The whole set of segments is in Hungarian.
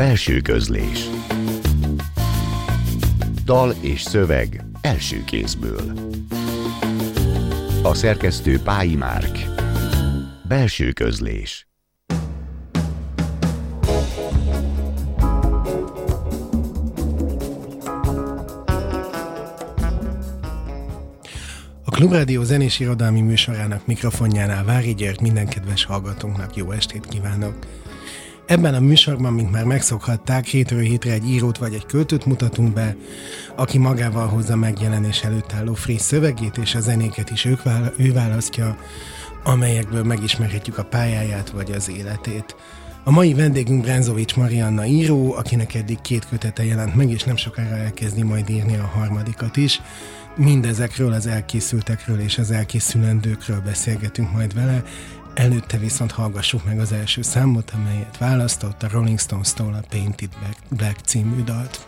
Belső közlés. Dal és szöveg első kézből. A szerkesztő Pályi Márk. Belső közlés. Klubrádió zenés irodalmi műsorának mikrofonjánál Vári György minden kedves hallgatónknak jó estét kívánok. Ebben a műsorban, mint már megszokhatták, hétről hétre egy írót vagy egy költőt mutatunk be, aki magával hozza megjelenés előtt álló friss szövegét, és a zenéket is ők vála- ő választja, amelyekből megismerhetjük a pályáját vagy az életét. A mai vendégünk Brenzovics Marianna író, akinek eddig két kötete jelent meg, és nem sokára elkezdi majd írni a harmadikat is. Mindezekről az elkészültekről és az elkészülendőkről beszélgetünk majd vele, előtte viszont hallgassuk meg az első számot, amelyet választott a Rolling Stones-tól a Painted Black, című dalt.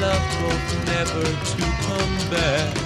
Love hope never to come back.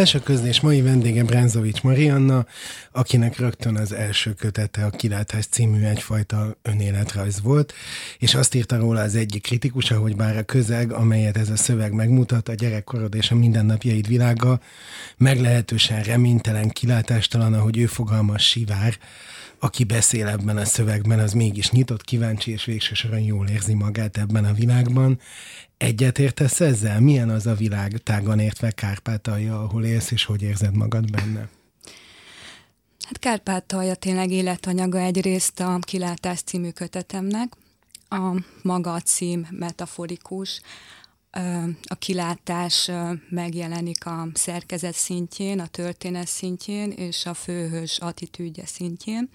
Belső közlés mai vendége Bránzovics Marianna, akinek rögtön az első kötete a Kilátás című egyfajta önéletrajz volt, és azt írta róla az egyik kritikusa, hogy bár a közeg, amelyet ez a szöveg megmutat, a gyerekkorod és a mindennapjaid világa, meglehetősen reménytelen, kilátástalan, ahogy ő fogalmaz, sivár, aki beszél ebben a szövegben, az mégis nyitott, kíváncsi és végső soron jól érzi magát ebben a világban. Egyetértesz ezzel? Milyen az a világ tágan értve Kárpátalja, ahol élsz, és hogy érzed magad benne? Hát Kárpátalja tényleg életanyaga egyrészt a Kilátás című kötetemnek. A maga a cím metaforikus, a kilátás megjelenik a szerkezet szintjén, a történet szintjén és a főhős attitűdje szintjén.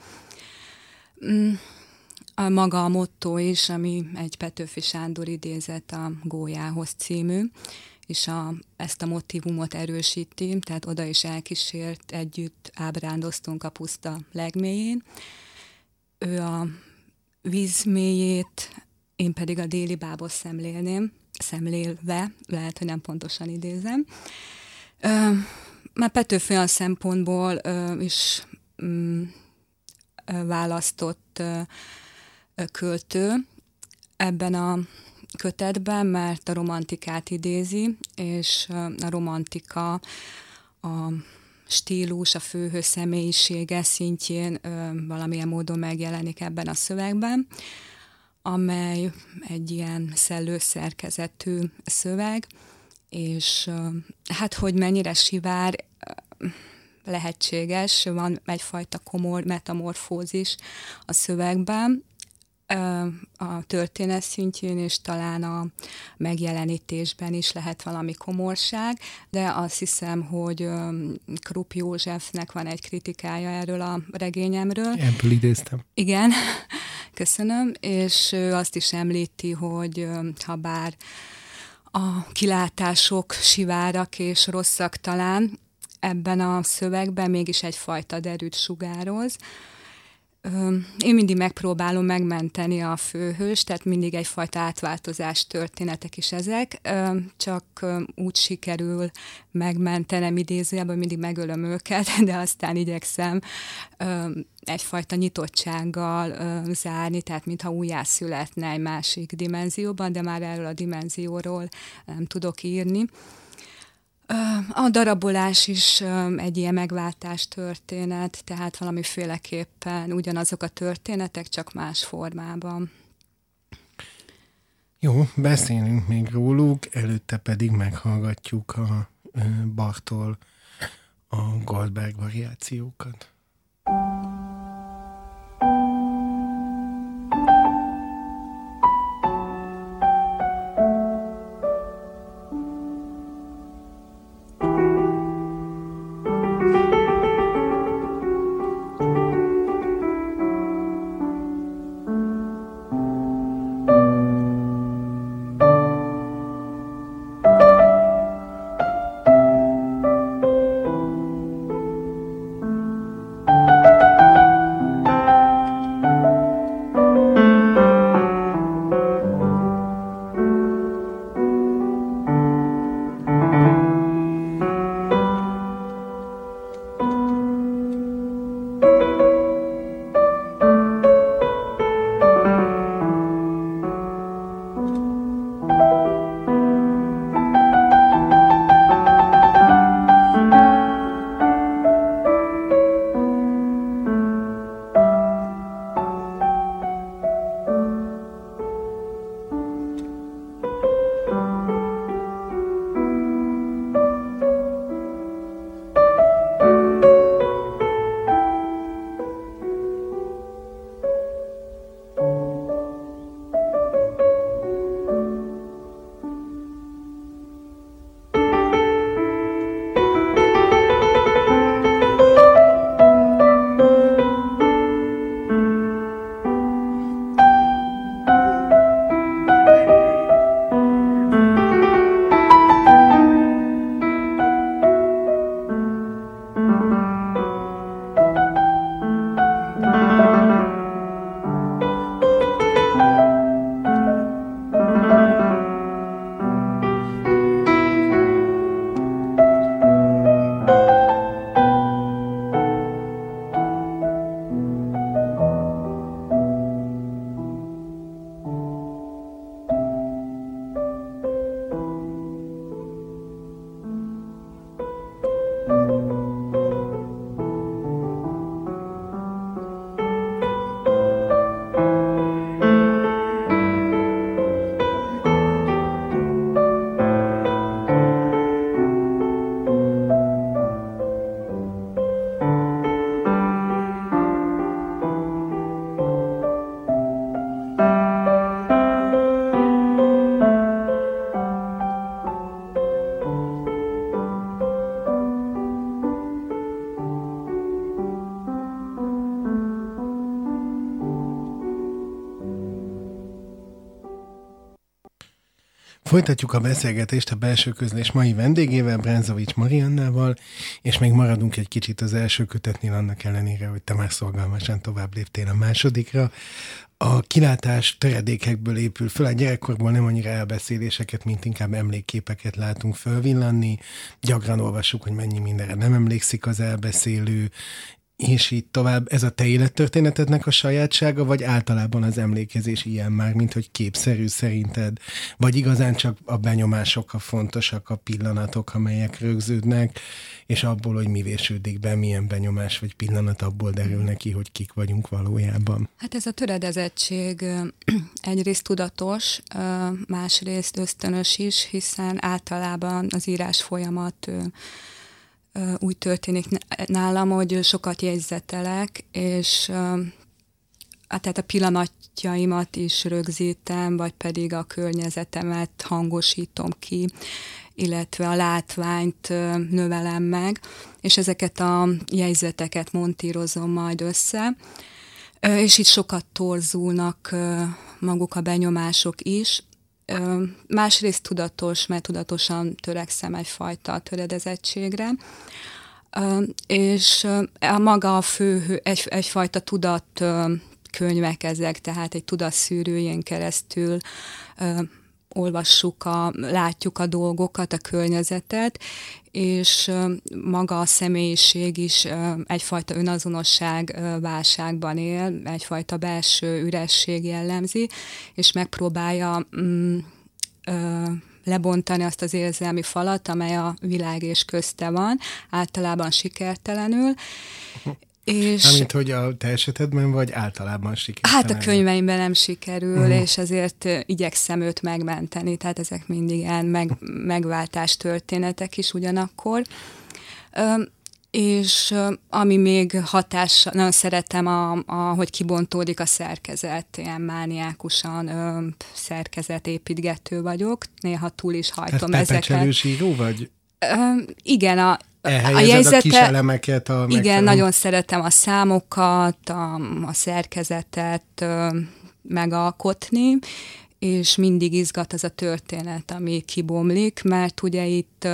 Mm, a maga a motto is, ami egy Petőfi Sándor idézet a Gólyához című, és a, ezt a motivumot erősíti, tehát oda is elkísért, együtt ábrándoztunk a puszta legmélyén. Ő a vízmélyét, én pedig a déli bábos szemlélném, szemlélve, lehet, hogy nem pontosan idézem. Ö, már Petőfi olyan szempontból ö, is mm, ö, választott ö, költő ebben a kötetben, mert a romantikát idézi, és a romantika a stílus, a főhős személyisége szintjén ö, valamilyen módon megjelenik ebben a szövegben amely egy ilyen szellőszerkezetű szöveg, és hát, hogy mennyire sivár, lehetséges, van egyfajta komor metamorfózis a szövegben, a történet szintjén, és talán a megjelenítésben is lehet valami komorság, de azt hiszem, hogy Krupp Józsefnek van egy kritikája erről a regényemről. Ebből idéztem. Igen, köszönöm, és azt is említi, hogy ha bár a kilátások sivárak és rosszak talán, ebben a szövegben mégis egyfajta derűt sugároz, én mindig megpróbálom megmenteni a főhős, tehát mindig egyfajta átváltozás történetek is ezek, csak úgy sikerül megmentenem idézőjelben, mindig megölöm őket, de aztán igyekszem egyfajta nyitottsággal zárni, tehát mintha újjászületne egy másik dimenzióban, de már erről a dimenzióról nem tudok írni. A darabolás is egy ilyen megváltás történet, tehát valamiféleképpen ugyanazok a történetek, csak más formában. Jó, beszélünk még róluk, előtte pedig meghallgatjuk a Bartól a Goldberg variációkat. Folytatjuk a beszélgetést a belső közlés mai vendégével, Brenzovics Mariannával, és még maradunk egy kicsit az első kötetnél, annak ellenére, hogy te már szolgalmasan tovább léptél a másodikra. A kilátás töredékekből épül föl, a gyerekkorból nem annyira elbeszéléseket, mint inkább emlékképeket látunk fölvillanni. Gyakran olvassuk, hogy mennyi mindenre nem emlékszik az elbeszélő, és így tovább. Ez a te élettörténetednek a sajátsága, vagy általában az emlékezés ilyen már, mint hogy képszerű szerinted? Vagy igazán csak a benyomások a fontosak, a pillanatok, amelyek rögződnek, és abból, hogy mi vésődik be, milyen benyomás vagy pillanat abból derül neki, hogy kik vagyunk valójában? Hát ez a töredezettség egyrészt tudatos, másrészt ösztönös is, hiszen általában az írás folyamat úgy történik nálam, hogy sokat jegyzetelek, és hát tehát a pillanatjaimat is rögzítem, vagy pedig a környezetemet hangosítom ki, illetve a látványt növelem meg, és ezeket a jegyzeteket montírozom majd össze, és itt sokat torzulnak maguk a benyomások is, Másrészt tudatos, mert tudatosan törekszem egyfajta töredezettségre, és a maga a fő, egy, egyfajta tudat könyvek ezek, tehát egy tudatszűrőjén keresztül olvassuk, a, látjuk a dolgokat, a környezetet, és maga a személyiség is egyfajta önazonosság válságban él, egyfajta belső üresség jellemzi, és megpróbálja mm, lebontani azt az érzelmi falat, amely a világ és közte van, általában sikertelenül, és, Amint, hogy a te esetedben vagy általában sikerül. Hát a könyveimben nem sikerül, uh-huh. és ezért igyekszem őt megmenteni, tehát ezek mindig ilyen meg, megváltás történetek is ugyanakkor. És ami még hatás, nagyon szeretem, a, a, hogy kibontódik a szerkezet, ilyen mániákusan ö, szerkezetépítgető vagyok, néha túl is hajtom Tehát ezeket. író vagy? Ö, igen, a, a jegyzete, a kis elemeket. A igen, megfelelő. nagyon szeretem a számokat, a, a szerkezetet ö, megalkotni, és mindig izgat az a történet, ami kibomlik, mert ugye itt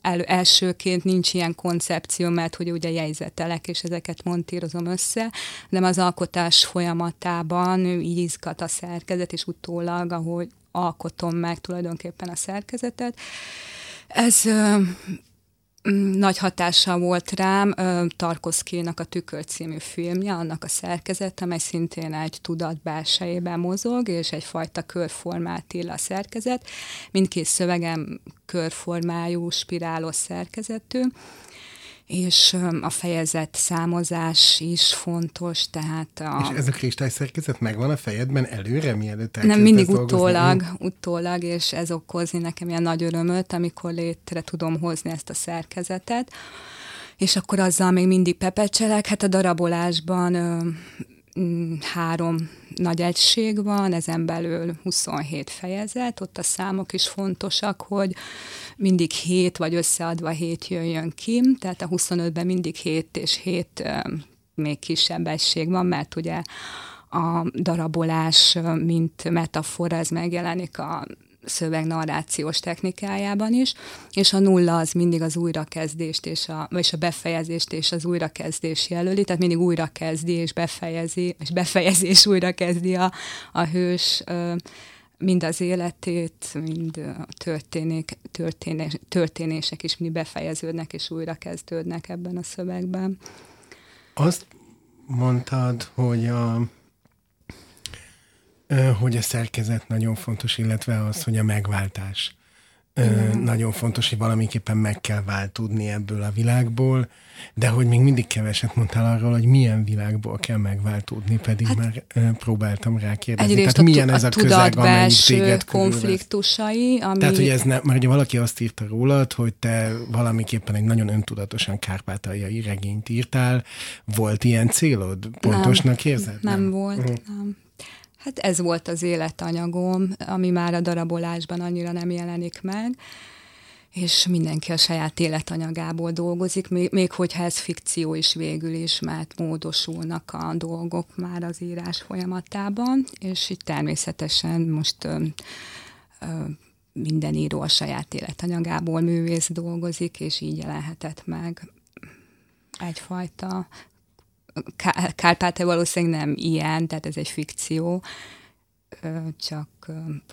el, elsőként nincs ilyen koncepció, mert hogy ugye jegyzetelek, és ezeket montírozom össze, de az alkotás folyamatában így izgat a szerkezet, és utólag, ahogy alkotom meg tulajdonképpen a szerkezetet. Ez nagy hatással volt rám Tarkovszkénak a Tükör című filmje, annak a szerkezet, amely szintén egy tudat belsejében mozog, és egyfajta körformát ír a szerkezet. Mindkét szövegem körformájú, spirálos szerkezetű, és a fejezet számozás is fontos, tehát a... És ez a kristály szerkezet megvan a fejedben előre, mielőtt Nem, mindig utólag, utólag, és ez okozni nekem ilyen nagy örömöt, amikor létre tudom hozni ezt a szerkezetet, és akkor azzal még mindig pepecselek, hát a darabolásban Mm, három nagy egység van, ezen belül 27 fejezet, ott a számok is fontosak, hogy mindig 7 vagy összeadva 7 jöjjön ki, tehát a 25-ben mindig 7 és 7 még kisebb egység van, mert ugye a darabolás, mint metafora, ez megjelenik a szövegnarrációs technikájában is, és a nulla az mindig az újrakezdést, és a, vagy a befejezést és az újrakezdés jelöli, tehát mindig újrakezdi és befejezi, és befejezés újrakezdi a, a hős mind az életét, mind a történék, történés, történések is mind befejeződnek és újra kezdődnek ebben a szövegben. Azt mondtad, hogy a hogy a szerkezet nagyon fontos, illetve az, hogy a megváltás Igen. nagyon fontos, hogy valamiképpen meg kell váltódni ebből a világból, de hogy még mindig keveset mondtál arról, hogy milyen világból kell megváltódni, pedig hát, már próbáltam rá kérdezni. Tehát milyen ez a, a közeg, amelyik téged konfliktusai, ami... Tehát, hogy ez nem, mert ugye valaki azt írta rólad, hogy te valamiképpen egy nagyon öntudatosan kárpátaljai regényt írtál. Volt ilyen célod? Pontosnak nem, érzed? Nem, nem volt, uh-huh. nem. Hát ez volt az életanyagom, ami már a darabolásban annyira nem jelenik meg, és mindenki a saját életanyagából dolgozik, még, még hogyha ez fikció is végül is, mert módosulnak a dolgok már az írás folyamatában, és itt természetesen most ö, ö, minden író a saját életanyagából művész dolgozik, és így jelenhetett meg egyfajta Kárpáte valószínűleg nem ilyen, tehát ez egy fikció, csak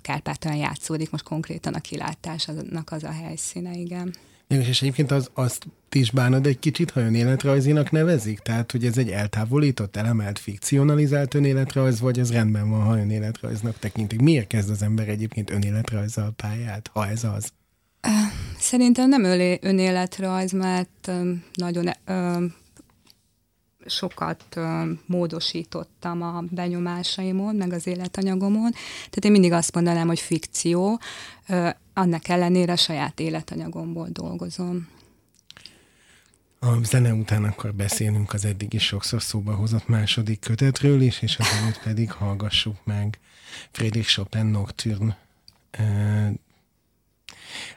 Kárpátalán játszódik, most konkrétan a kilátás annak az a helyszíne, igen. És egyébként az, azt is bánod egy kicsit, ha önéletrajzinak nevezik? Tehát, hogy ez egy eltávolított, elemelt, fikcionalizált önéletrajz, vagy ez rendben van, ha önéletrajznak tekintik? Miért kezd az ember egyébként önéletrajzzal pályát, ha ez az? Szerintem nem önéletrajz, mert nagyon sokat módosítottam a benyomásaimon, meg az életanyagomon. Tehát én mindig azt mondanám, hogy fikció, annak ellenére saját életanyagomból dolgozom. A zene után akkor beszélünk az eddig is sokszor szóba hozott második kötetről is, és azelőtt pedig hallgassuk meg Friedrich Chopin Nocturne.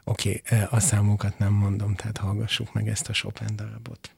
Oké, okay, a számokat nem mondom, tehát hallgassuk meg ezt a Chopin darabot.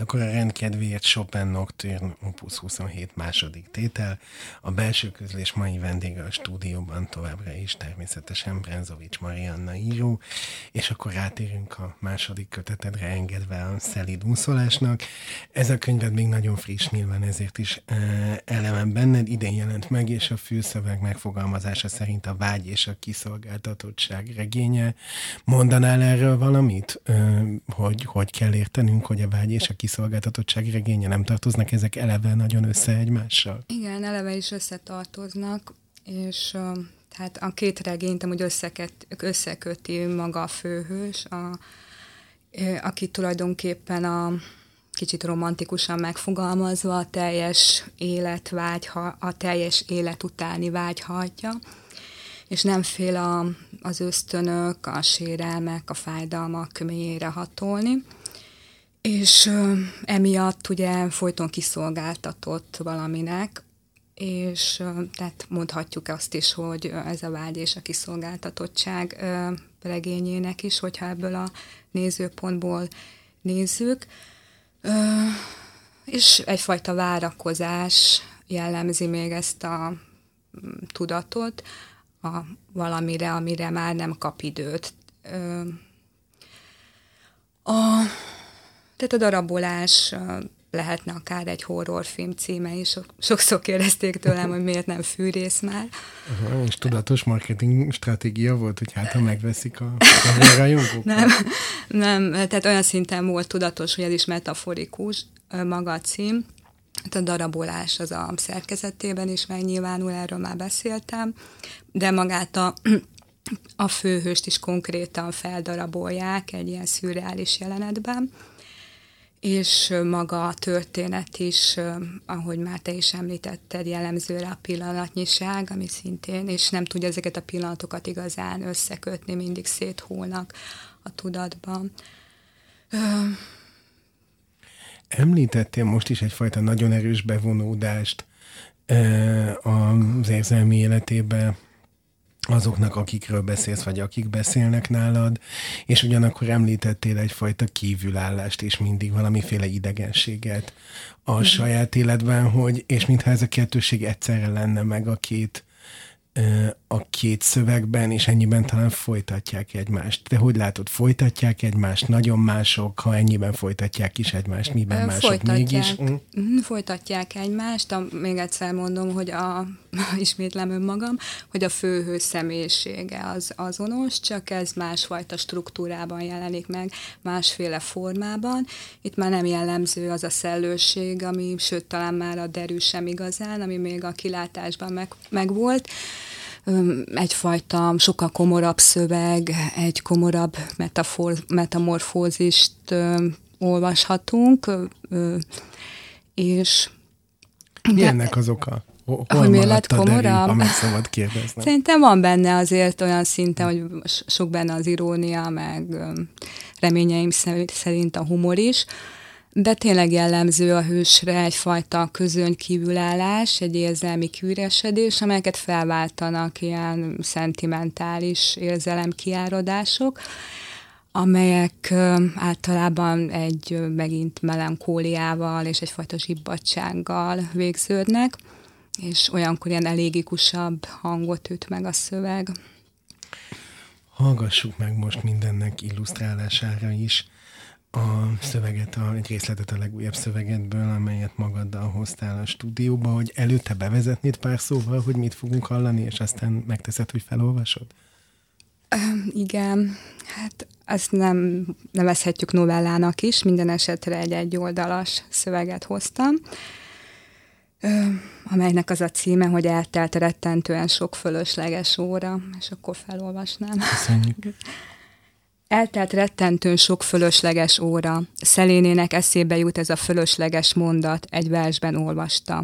Akkor a rendkedvéért Chopin Nocturne Opus 27 második tétel. A belső közlés mai vendége a stúdióban továbbra is természetesen Brenzovics Marianna író, és akkor rátérünk a második kötetedre engedve a szelid úszolásnak. Ez a könyved még nagyon friss, nyilván ezért is elemen benned, idén jelent meg, és a főszöveg megfogalmazása szerint a vágy és a kiszolgáltatottság regénye. Mondanál erről valamit, hogy hogy kell értenünk, hogy a vágy és a kiszolgáltatottság regénye nem tartoznak ezek eleve nagyon össze egymással? Igen, eleve is összetartoznak, és tehát a két regényt amúgy összeket, összeköti maga a főhős, a, aki tulajdonképpen a kicsit romantikusan megfogalmazva a teljes életvágy, a teljes élet utáni vágy hagyja, és nem fél a, az ösztönök, a sérelmek, a fájdalmak mélyére hatolni. És ö, emiatt ugye folyton kiszolgáltatott valaminek, és ö, tehát mondhatjuk azt is, hogy ez a vágy és a kiszolgáltatottság ö, regényének is, hogyha ebből a nézőpontból nézzük. Ö, és egyfajta várakozás jellemzi még ezt a tudatot a valamire, amire már nem kap időt. Ö, a tehát a darabolás lehetne akár egy horrorfilm címe is. Sokszor kérdezték tőlem, hogy miért nem fűrész már. Aha, és tudatos marketing stratégia volt, hogy hát ha megveszik a, a rajongók? Nem, nem, tehát olyan szinten volt tudatos, hogy ez is metaforikus maga a cím. Hát a darabolás az a szerkezetében is megnyilvánul, erről már beszéltem, de magát a a főhőst is konkrétan feldarabolják egy ilyen szürreális jelenetben és maga a történet is, ahogy már te is említetted, jellemző a pillanatnyiság, ami szintén, és nem tudja ezeket a pillanatokat igazán összekötni, mindig széthulnak a tudatban. Említettél most is egyfajta nagyon erős bevonódást az érzelmi életébe azoknak, akikről beszélsz, vagy akik beszélnek nálad, és ugyanakkor említettél egyfajta kívülállást, és mindig valamiféle idegenséget a mm. saját életben, hogy, és mintha ez a kettőség egyszerre lenne meg a két a két szövegben, és ennyiben talán folytatják egymást. De hogy látod, folytatják egymást, nagyon mások, ha ennyiben folytatják is egymást, miben mások folytatják, mégis? Mm. Folytatják egymást, a, még egyszer mondom, hogy a, ismétlem önmagam, hogy a főhő személyisége az azonos, csak ez másfajta struktúrában jelenik meg, másféle formában. Itt már nem jellemző az a szellőség, ami, sőt, talán már a derű sem igazán, ami még a kilátásban meg, meg volt egyfajta sokkal komorabb szöveg, egy komorabb metafor, metamorfózist olvashatunk, és mi ennek az oka? Hol hogy miért lett komorabb? Meg szabad kérdezni. Szerintem van benne azért olyan szinten, hogy sok benne az irónia, meg reményeim szerint a humor is, de tényleg jellemző a hősre egyfajta közön kívülállás, egy érzelmi kiüresedés, amelyeket felváltanak ilyen szentimentális érzelemkiáradások, amelyek általában egy megint melankóliával és egyfajta zsibbadsággal végződnek, és olyankor ilyen elégikusabb hangot üt meg a szöveg. Hallgassuk meg most mindennek illusztrálására is a szöveget, a, egy részletet a legújabb szövegedből, amelyet magaddal hoztál a stúdióba, hogy előtte bevezetnéd pár szóval, hogy mit fogunk hallani, és aztán megteszed, hogy felolvasod? Igen, hát azt nem nevezhetjük novellának is, minden esetre egy egyoldalas szöveget hoztam, amelynek az a címe, hogy eltelt rettentően sok fölösleges óra, és akkor felolvasnám. Köszönjük. Eltelt rettentőn sok fölösleges óra. Szelénének eszébe jut ez a fölösleges mondat, egy versben olvasta.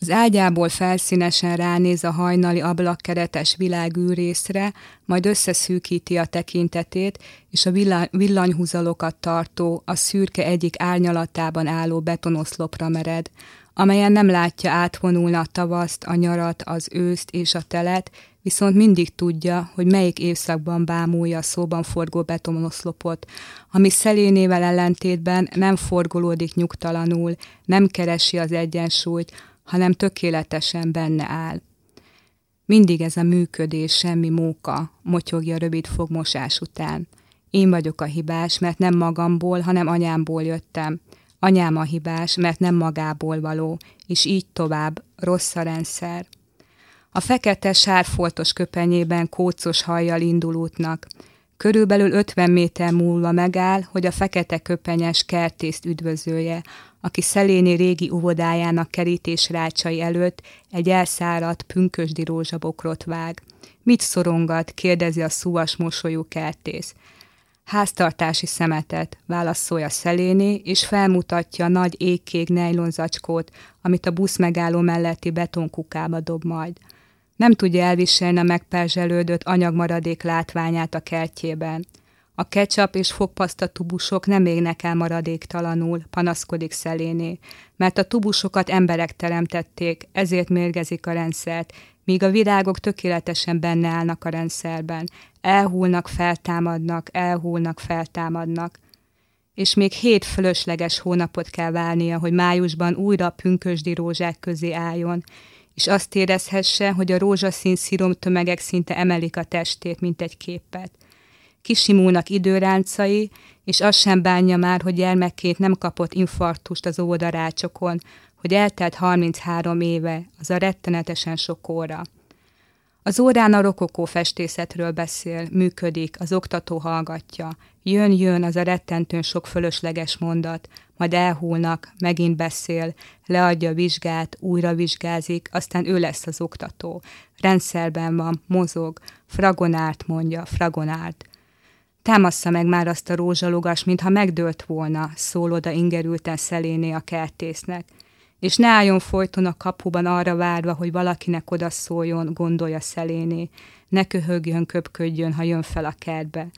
Az ágyából felszínesen ránéz a hajnali ablakkeretes világűrészre, majd összeszűkíti a tekintetét, és a villanyhúzalokat tartó, a szürke egyik árnyalatában álló betonoszlopra mered, amelyen nem látja átvonulna a tavaszt, a nyarat, az őszt és a telet, viszont mindig tudja, hogy melyik évszakban bámulja a szóban forgó betonoszlopot, ami szelénével ellentétben nem forgolódik nyugtalanul, nem keresi az egyensúlyt, hanem tökéletesen benne áll. Mindig ez a működés, semmi móka, motyogja rövid fogmosás után. Én vagyok a hibás, mert nem magamból, hanem anyámból jöttem. Anyám a hibás, mert nem magából való, és így tovább, rossz a rendszer. A fekete sárfoltos köpenyében kócos hajjal indul útnak. Körülbelül 50 méter múlva megáll, hogy a fekete köpenyes kertészt üdvözölje, aki szeléni régi uvodájának kerítés rácsai előtt egy elszáradt, pünkösdi rózsabokrot vág. Mit szorongat, kérdezi a szúvas mosolyú kertész. Háztartási szemetet, válaszolja Szeléné, és felmutatja nagy égkék nejlonzacskót, amit a busz megálló melletti betonkukába dob majd. Nem tudja elviselni a megperzselődött anyagmaradék látványát a kertjében. A ketchup és fogpaszta tubusok nem égnek el maradéktalanul, panaszkodik Szeléné, mert a tubusokat emberek teremtették, ezért mérgezik a rendszert, míg a virágok tökéletesen benne állnak a rendszerben. Elhúlnak, feltámadnak, elhúlnak, feltámadnak. És még hét fölösleges hónapot kell várnia, hogy májusban újra a pünkösdi rózsák közé álljon, és azt érezhesse, hogy a rózsaszín szírom tömegek szinte emelik a testét, mint egy képet. Kisimulnak időráncai, és azt sem bánja már, hogy gyermekként nem kapott infarktust az óvodarácsokon, hogy eltelt 33 éve, az a rettenetesen sok óra. Az órán a rokokó festészetről beszél, működik, az oktató hallgatja. Jön, jön az a rettentőn sok fölösleges mondat, majd elhúlnak, megint beszél, leadja a vizsgát, újra vizsgázik, aztán ő lesz az oktató. Rendszerben van, mozog, fragonárt mondja, fragonárt. Támassza meg már azt a rózsalogas, mintha megdőlt volna, szól oda ingerülten szeléné a kertésznek és ne álljon folyton a kapuban arra várva, hogy valakinek odaszóljon, gondolja szeléné, ne köhögjön, köpködjön, ha jön fel a kertbe.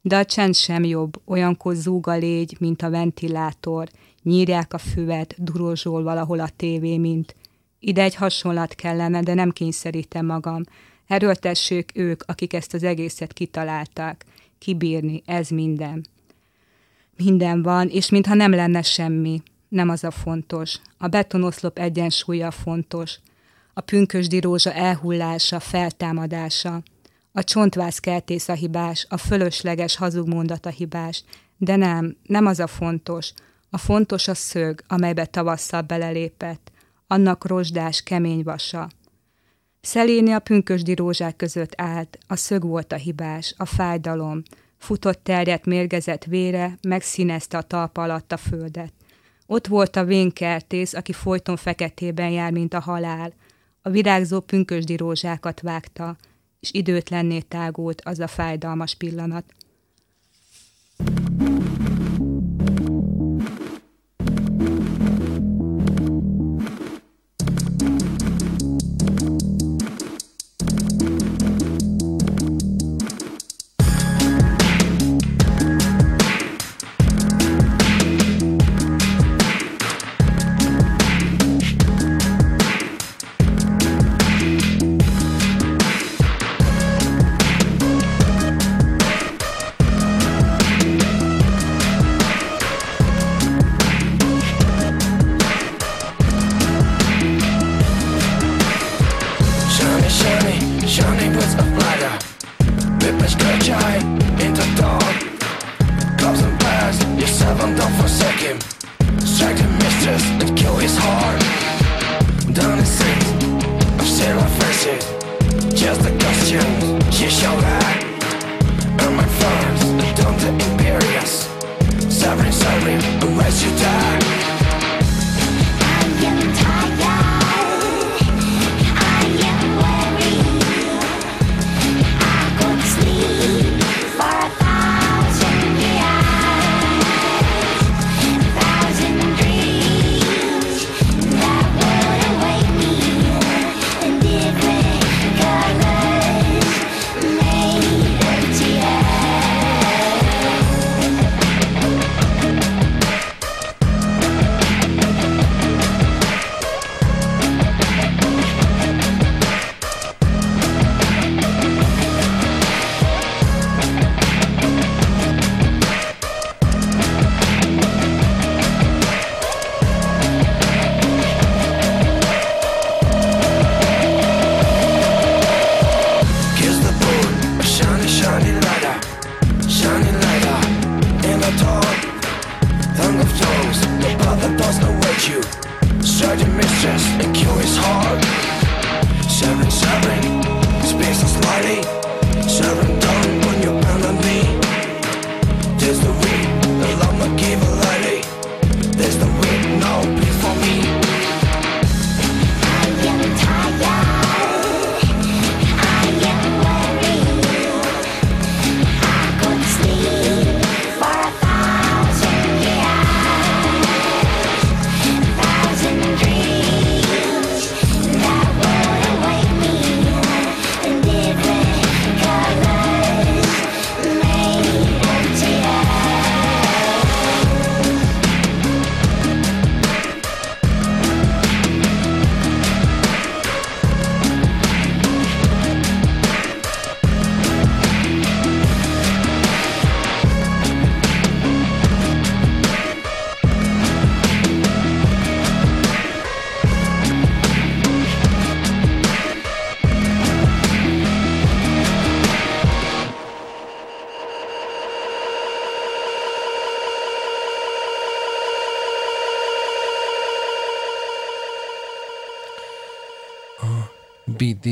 De a csend sem jobb, olyankor zúg a légy, mint a ventilátor, nyírják a füvet, durozsol valahol a tévé, mint. Ide egy hasonlat kellene, de nem kényszerítem magam. Erőltessék ők, akik ezt az egészet kitalálták. Kibírni, ez minden. Minden van, és mintha nem lenne semmi nem az a fontos. A betonoszlop egyensúlya fontos. A pünkösdi rózsa elhullása, feltámadása. A csontvász kertész a hibás, a fölösleges hazugmondat a hibás. De nem, nem az a fontos. A fontos a szög, amelybe tavasszal belelépett. Annak rozsdás, kemény vasa. Szeléni a pünkösdi rózsák között állt, a szög volt a hibás, a fájdalom, futott terjedt mérgezett vére, megszínezte a talpa alatt a földet. Ott volt a vénkertész, aki folyton feketében jár, mint a halál. A virágzó pünkösdi rózsákat vágta, és időtlenné tágult az a fájdalmas pillanat. tongue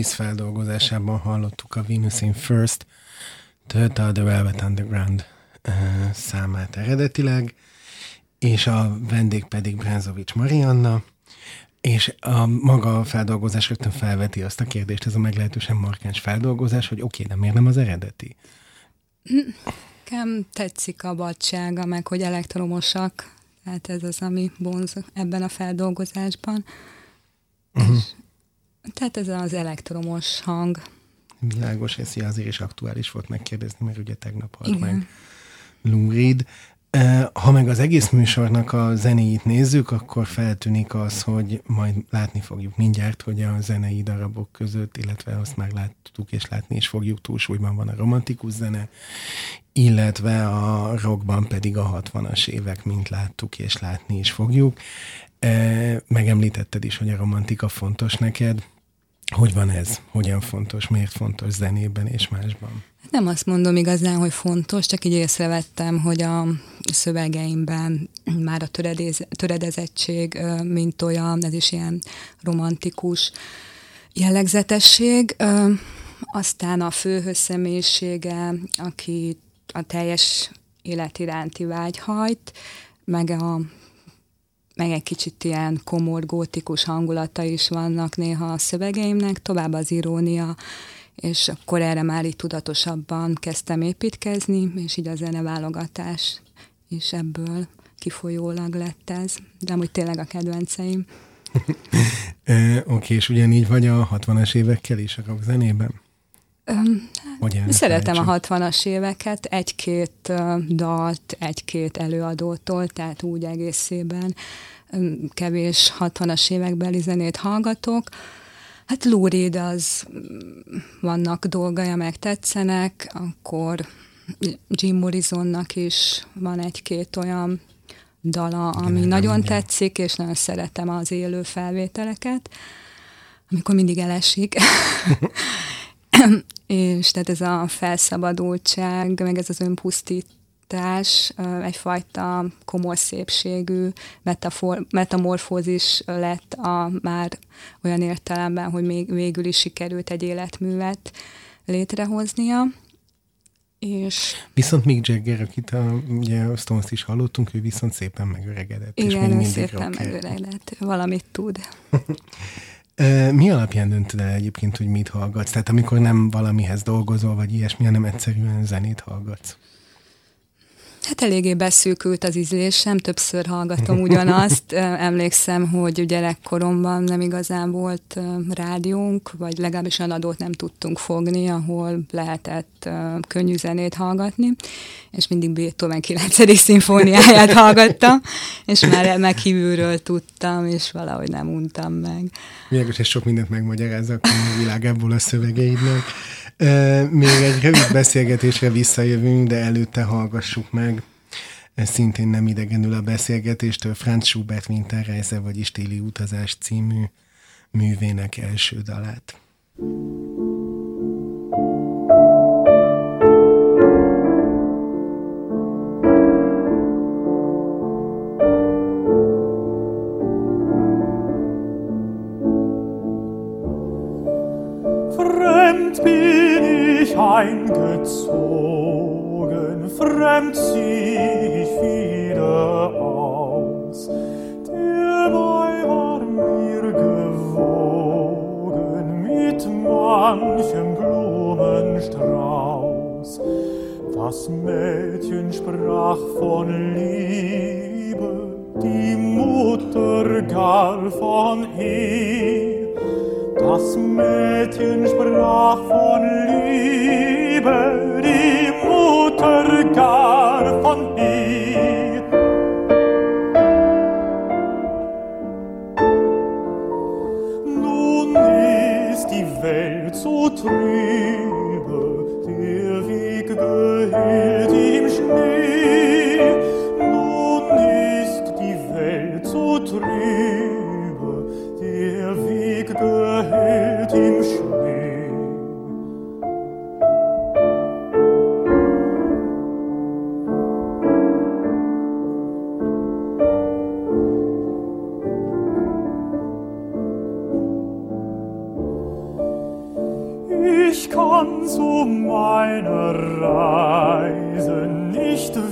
This feldolgozásában hallottuk a Venus in First Total The Velvet Underground uh, számát eredetileg, és a vendég pedig Bránzovics Marianna, és a maga a feldolgozás rögtön felveti azt a kérdést, ez a meglehetősen markáns feldolgozás, hogy oké, okay, de miért nem az eredeti? Nekem tetszik a vadsága, meg hogy elektromosak. Tehát ez az, ami vonz ebben a feldolgozásban. Uh-huh. És, tehát ez az elektromos hang. Világos, ez azért is aktuális volt megkérdezni, mert ugye tegnap halt Igen. meg Lou Reed. Ha meg az egész műsornak a zenéit nézzük, akkor feltűnik az, hogy majd látni fogjuk mindjárt, hogy a zenei darabok között, illetve azt már láttuk és látni is fogjuk, túlsúlyban van a romantikus zene, illetve a rockban pedig a 60-as évek, mint láttuk és látni is fogjuk. Megemlítetted is, hogy a romantika fontos neked. Hogy van ez? Hogyan fontos? Miért fontos zenében és másban? Nem azt mondom igazán, hogy fontos, csak így észrevettem, hogy a szövegeimben már a töredéz, töredezettség, mint olyan, ez is ilyen romantikus jellegzetesség. Aztán a főhős személyisége, aki a teljes élet iránti vágyhajt, meg a meg egy kicsit ilyen komor, gótikus hangulata is vannak néha a szövegeimnek, tovább az irónia, és akkor erre már így tudatosabban kezdtem építkezni, és így a zeneválogatás is ebből kifolyólag lett ez, de amúgy tényleg a kedvenceim. Oké, és ugyanígy vagy a 60-as évekkel is a zenében? Öm, Hogy el ne Szeretem a felejtsük? 60-as éveket, egy-két dalt, egy-két előadótól, tehát úgy egészében kevés 60-as évekbeli zenét hallgatok. Hát Lou Reed az mm, vannak dolgai, amelyek tetszenek, akkor Jim Morrisonnak is van egy-két olyan dala, ami Igen, nagyon igen. tetszik, és nagyon szeretem az élő felvételeket, amikor mindig elesik. és tehát ez a felszabadultság, meg ez az önpusztítás egyfajta komor szépségű metafor, metamorfózis lett a már olyan értelemben, hogy még végül is sikerült egy életművet létrehoznia. És Viszont Mick Jagger, akit a, ugye Stones is hallottunk, ő viszont szépen megöregedett. és még igen, ő szépen rocker. megöregedett, valamit tud. Mi alapján döntöd el egyébként, hogy mit hallgatsz? Tehát amikor nem valamihez dolgozol, vagy ilyesmi, hanem egyszerűen zenét hallgatsz. Hát eléggé beszűkült az ízlésem, többször hallgatom ugyanazt. Emlékszem, hogy gyerekkoromban nem igazán volt rádiónk, vagy legalábbis olyan adót nem tudtunk fogni, ahol lehetett könnyű zenét hallgatni, és mindig Beethoven 9. szimfóniáját hallgattam, és már megkívülről tudtam, és valahogy nem untam meg. Világos, és sok mindent megmagyarázza a világából a szövegeidnek. Még egy rövid beszélgetésre visszajövünk, de előtte hallgassuk meg szintén nem idegenül a beszélgetéstől Franz Schubert Winterreise, vagyis Téli utazás című művének első dalát. Fremd bin mich eingezogen, fremd zieh ich wieder aus. Derweil war mir gewogen mit manchem Blumenstrauß. Das Mädchen sprach von Liebe, die Mutter gar von Ehe. Das Mädchen sprach von Liebe, die Mutter gar von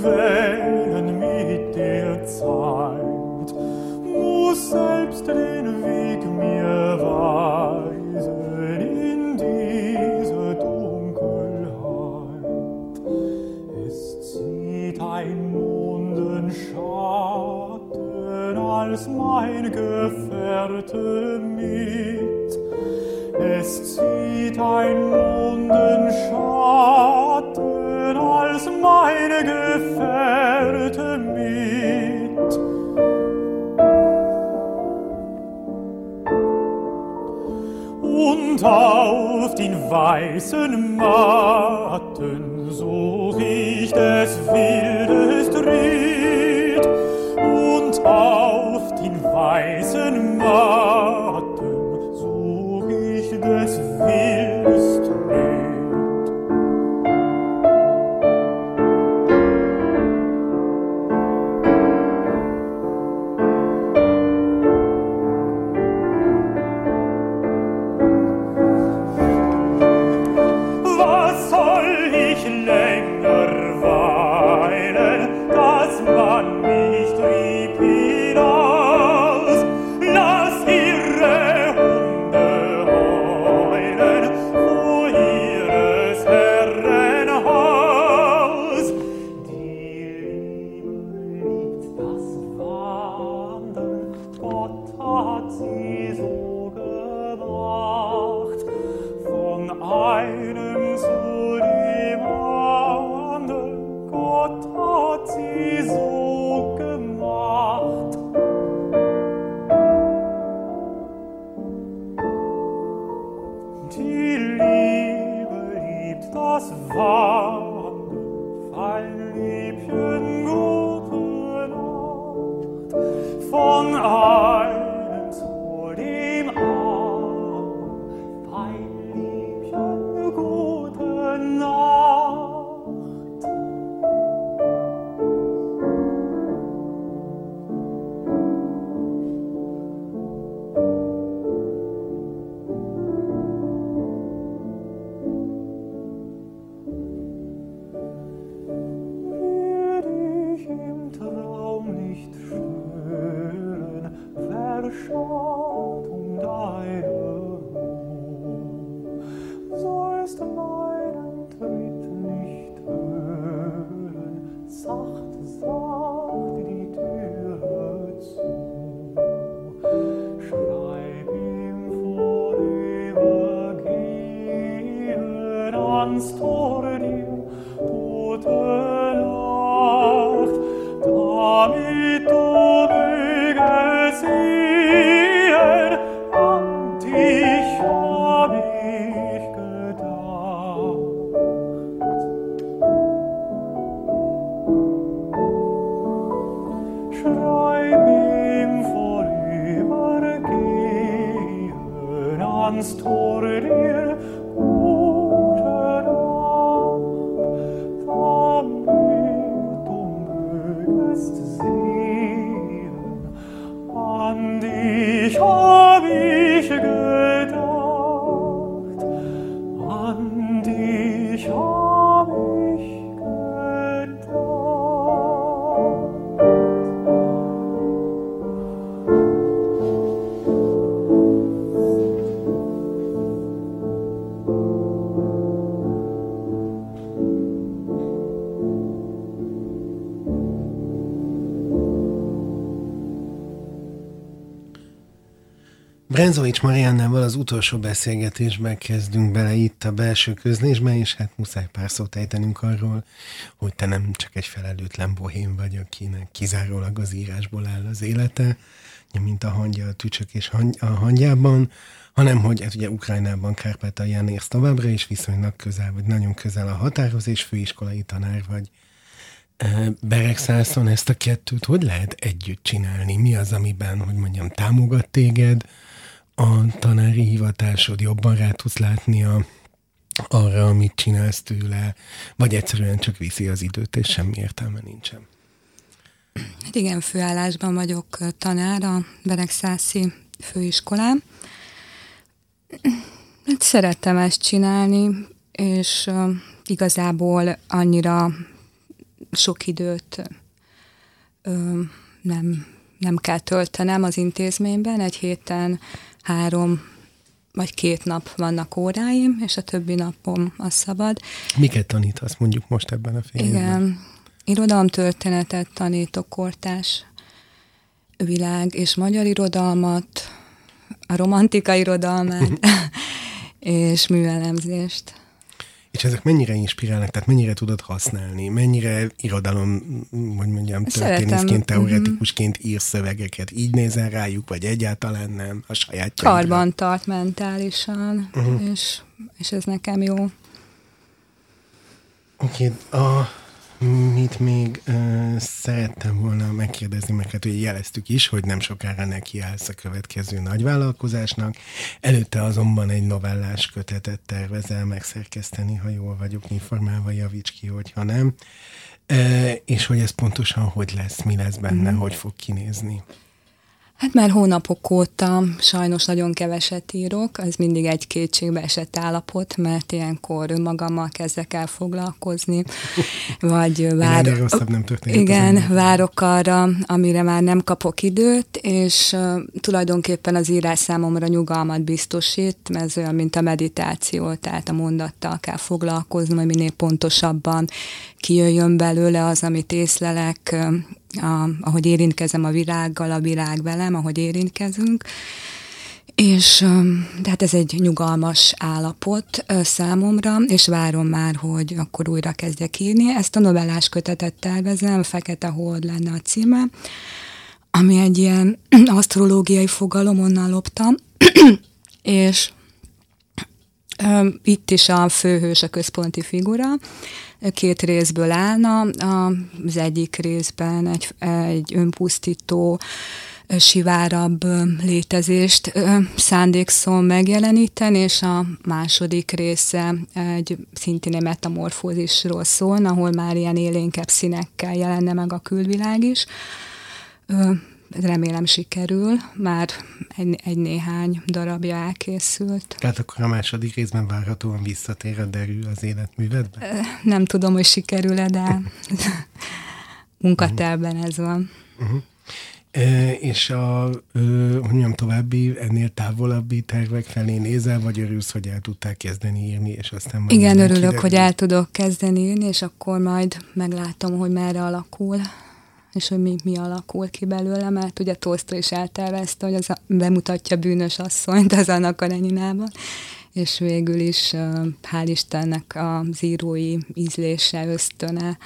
wählen mit der Zeit, muss selbst den Weg mir weisen in diese Dunkelheit. Es zieht ein Mondenschatten als mein Gefährte mit. Es zieht ein Mondenschatten als meine Gefährte mit. Und auf den weißen Matten such ich des Wildes Tritt. Und auf den weißen Matten das warm fein liebchen gute Nacht von ein Brenzovics Mariannával az utolsó beszélgetésben kezdünk bele itt a belső közlésben, és hát muszáj pár szót ejtenünk arról, hogy te nem csak egy felelőtlen bohém vagy, akinek kizárólag az írásból áll az élete, mint a hangya a tücsök és a hangyában, hanem hogy hát ugye Ukrajnában Kárpátalján érsz továbbra is viszonylag közel, vagy nagyon közel a határhoz, és főiskolai tanár vagy. Beregszászon ezt a kettőt hogy lehet együtt csinálni? Mi az, amiben, hogy mondjam, támogat téged, a tanári hivatásod jobban rá tudsz látni a, arra, amit csinálsz tőle, vagy egyszerűen csak viszi az időt, és semmi értelme nincsen. Hát igen, főállásban vagyok tanár a Beregszászi főiskolán. Hát szerettem ezt csinálni, és igazából annyira sok időt nem, nem kell töltenem az intézményben. Egy héten három vagy két nap vannak óráim, és a többi napom az szabad. Miket tanítasz mondjuk most ebben a fél? Igen, irodalomtörténetet tanítok, kortás világ és magyar irodalmat, a romantika irodalmát, és műelemzést. És ezek mennyire inspirálnak, tehát mennyire tudod használni, mennyire irodalom, hogy mondjam, történészként, teoretikusként ír szövegeket, így nézel rájuk, vagy egyáltalán nem, a saját Karban tart mentálisan, uh-huh. és, és ez nekem jó. Oké, a, mit még uh, szerettem volna megkérdezni, mert hát ugye jeleztük is, hogy nem sokára nekiállsz a következő nagyvállalkozásnak. Előtte azonban egy novellás kötetet tervezel megszerkeszteni, ha jól vagyok informálva, javíts ki, hogyha nem. Uh, és hogy ez pontosan hogy lesz, mi lesz benne, mm. hogy fog kinézni. Hát már hónapok óta sajnos nagyon keveset írok, ez mindig egy kétségbe esett állapot, mert ilyenkor önmagammal kezdek el foglalkozni, vagy várok, rosszabb nem történik az igen, várok arra, amire már nem kapok időt, és uh, tulajdonképpen az írás számomra nyugalmat biztosít, mert ez olyan, mint a meditáció, tehát a mondattal kell foglalkoznom, hogy minél pontosabban kijöjjön belőle az, amit észlelek, a, ahogy érintkezem a világgal, a világ velem, ahogy érintkezünk. És tehát ez egy nyugalmas állapot számomra, és várom már, hogy akkor újra kezdjek írni. Ezt a novellás kötetet tervezem, Fekete Hold lenne a címe, ami egy ilyen asztrológiai fogalom, onnan loptam, és Itt is a főhős a központi figura, két részből állna. Az egyik részben egy, egy önpusztító, sivárabb létezést ö, szándékszom megjeleníteni, és a második része egy szintén egy metamorfózisról szól, ahol már ilyen élénkebb színekkel jelenne meg a külvilág is. Remélem sikerül, már egy, egy néhány darabja elkészült. Tehát akkor a második részben várhatóan visszatér a derű az életművedbe? Nem tudom, hogy sikerül-e, de munkaterben ez van. E, és a, ö, hogy mondjam, további, ennél távolabbi tervek felé nézel, vagy örülsz, hogy el tudták kezdeni írni, és aztán majd Igen, örülök, kiderül? hogy el tudok kezdeni írni, és akkor majd meglátom, hogy merre alakul, és hogy mi, mi alakul ki belőle, mert ugye Tolsztoy is eltervezte, hogy az a, bemutatja bűnös asszonyt az Anna Kareninában, és végül is, hál' Istennek az írói ízlése, ösztöne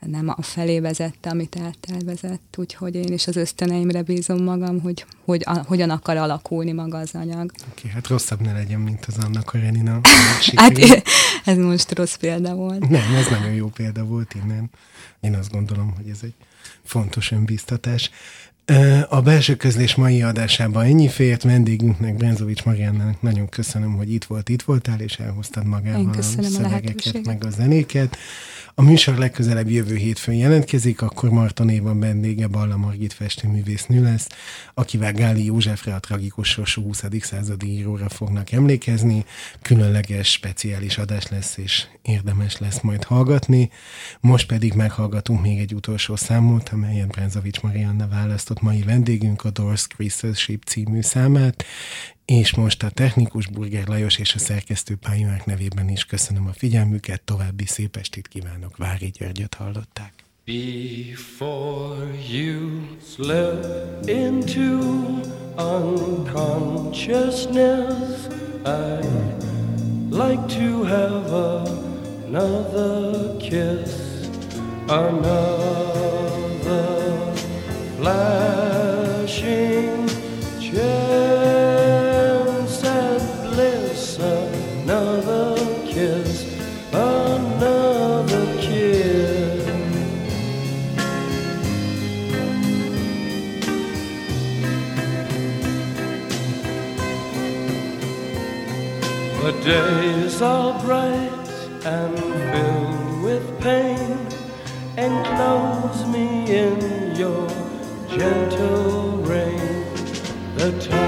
nem a felé vezette, amit eltervezett, úgyhogy én is az ösztöneimre bízom magam, hogy, hogy a, hogyan akar alakulni maga az anyag. Oké, hát rosszabb ne legyen, mint az Anna Karenina. Hát ez most rossz példa volt. Nem, ez nagyon jó példa volt innen. Én azt gondolom, hogy ez egy fontos önbiztatás. A belső közlés mai adásában ennyi fért vendégünknek, Brenzovics Mariannának nagyon köszönöm, hogy itt volt, itt voltál, és elhoztad magával a szövegeket, meg a zenéket. A műsor legközelebb jövő hétfőn jelentkezik, akkor Marton Évan vendége Balla Margit festőművésznő lesz, akivel Gáli Józsefre, a tragikus sorsú 20. századi íróra fognak emlékezni. Különleges, speciális adás lesz, és érdemes lesz majd hallgatni. Most pedig meghallgatunk még egy utolsó számot, amelyet Brenzovics Marianna választott mai vendégünk, a Doors Crystal Ship című számát, és most a technikus Burger Lajos és a szerkesztő Pályimák nevében is köszönöm a figyelmüket, további szép estét kívánok, Vári Györgyöt hallották. Before you slip into unconsciousness. I'd like to have another kiss, another flashing chance days are bright and filled with pain. Enclose me in your gentle rain. The time